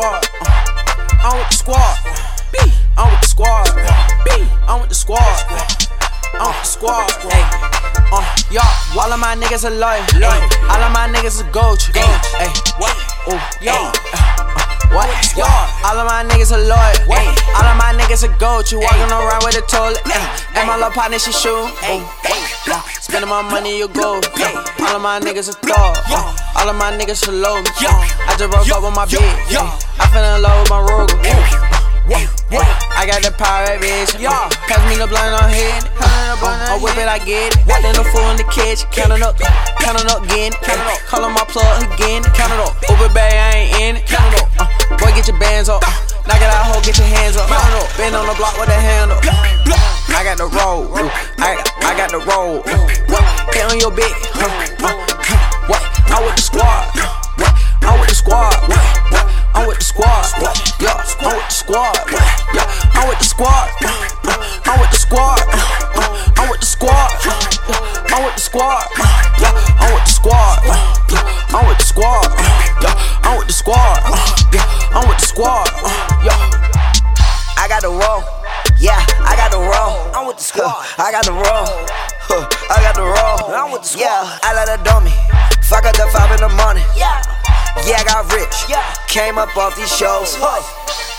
squad. Uh, I'm with the squad. B. I'm with the squad. B. I'm with the squad. I'm with the squad. Hey. Uh, y'all, all of my niggas are loyal. All of my niggas are gold. Hey. What? Oh, y'all. What? Yo, all of my niggas are loyal. What? All of my niggas are. You walking around with a toilet. And my little partner, she shoot. Uh, spending my money, you gold. All of my niggas are thug. Uh, all of my niggas are low. I just broke up with my bitch. I fell in love with my Rogue. I got the power, bitch. Yeah. Pass me the blind on head. I whip it, I get it. In the fool in the kitchen. Counting up, counting up again. Calling my plug again. Count it up. Uber bag, I ain't in it. Count it up. Uh, boy, get your bands up. Uh, knock it out, hoe, get your hands up. It up. Been on the block with a handle. I got the roll. I, I got the roll. Hit on your bitch. What? I with the squad. What? I'm with the squad. What? I'm with the squad. Yeah, I'm with the squad. Yeah, I'm with the squad. I'm with the squad. I'm with the squad. I'm with the squad. Yeah, I'm with the squad. I'm with the squad. Yeah, I got the roll. I'm with the squad. I got the roll. I got the roll. I'm with the squad. Yeah, I let her dummy. Fuck up the five in the morning. Yeah. Yeah, I got rich. Yeah. Came up off these shows.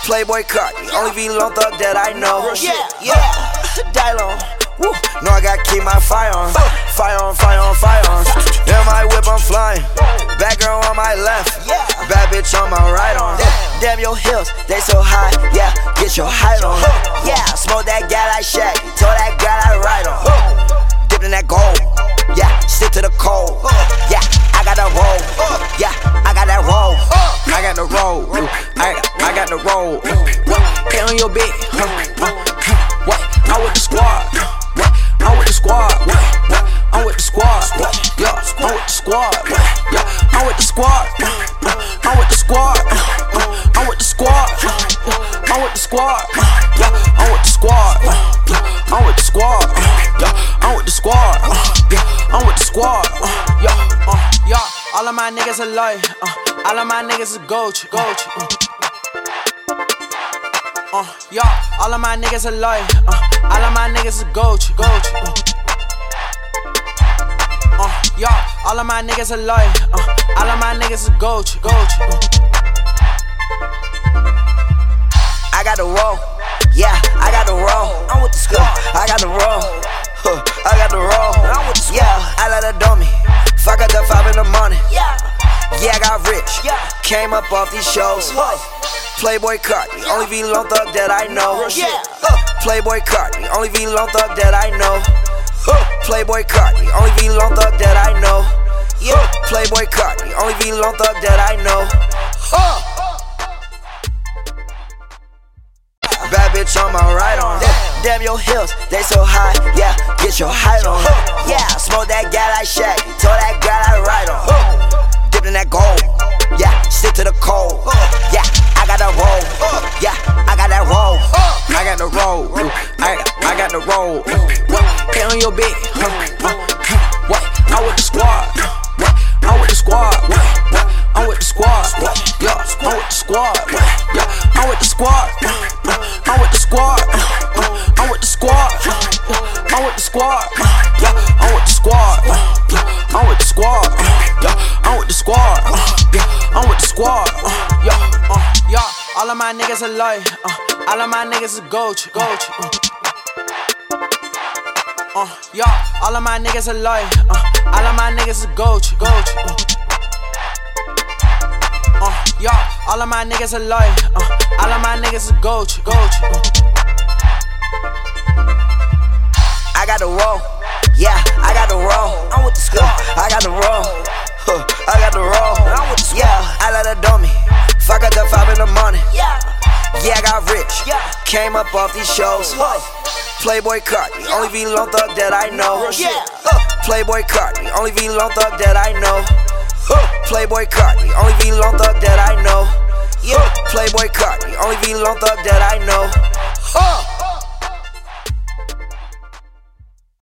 Playboi Carti, only VLONE Thug that I know. Yeah, yeah. Die long. Woo. No, I gotta keep Damn your heels, they so high. Yeah, get your height on. Yeah, smoke that guy like Shaq. Told that guy I ride on. Dipped in that gold. Yeah, stick to the cold. Yeah, I got that roll. Yeah, I got that roll. I got the roll. I, I got the roll. What? Hit on your bitch. What? I'm with the squad. What? I'm with the squad. What? I'm with the squad. Yeah, I'm with the squad. I'm with the squad. Yeah, I'm with the squad. I'm with the squad. Yeah, I'm with the squad. Yeah, I'm with the squad. Yeah, uh, yeah. All of my niggas are loyal. Uh, all of my niggas is gold. Gold. Uh. Yeah, all of my niggas are loyal. Uh, all of my niggas is gold. Gold. Uh. Yeah, all of my niggas are loyal. Uh, all of my niggas is gold. Gold. Uh. I got the roll. Yeah, I got the roll. I'm with the squad. I got the roll. Huh, I got the roll. I'm with the squad. Yeah, I let her dummy. Fuck up the five in the morning. Yeah, yeah, I got rich. Yeah, came up off these shows. Playboi Carti, only VLONE Thug that I know. Yeah, Playboi Carti, only VLONE Thug that I know. Playboi Carti, only VLONE Thug that I know. Yeah, Playboi Carti, only VLONE Thug that I know. Your heels, they so high. Yeah, get your height on. Yeah, smoke that guy like Shaq. Told that guy I ride on. Dipped in that gold. Yeah, stick to the the squad. Yeah, I'm with the squad. Yeah, I'm with the squad. Yeah, I'm with the squad. Yeah, I'm with the squad. Yeah, uh, yeah. All of my niggas are loyal. Uh, all of my niggas is gold. Gold. Uh. Uh, yeah, all of my niggas are loyal. Uh, all of my niggas is gold. Gold. Uh. Uh, yeah, all of my niggas are loyal. Uh, all of my niggas is gold. Gold. Uh. I got the roll. Yeah, I got the roll. I'm with the squad. I got the roll. Huh, I got the roll. I'm with the squad. Yeah, I let her dummy. Fuck up the five in the morning. Yeah, yeah, I got rich. Yeah, came up off these shows. Playboi Carti, only VLONE Thug that I know. Yeah, Playboi Carti, only VLONE Thug that I know. Playboi Carti, only VLONE Thug that I know. Yeah, Playboi Carti, only VLONE Thug that I know. Huh.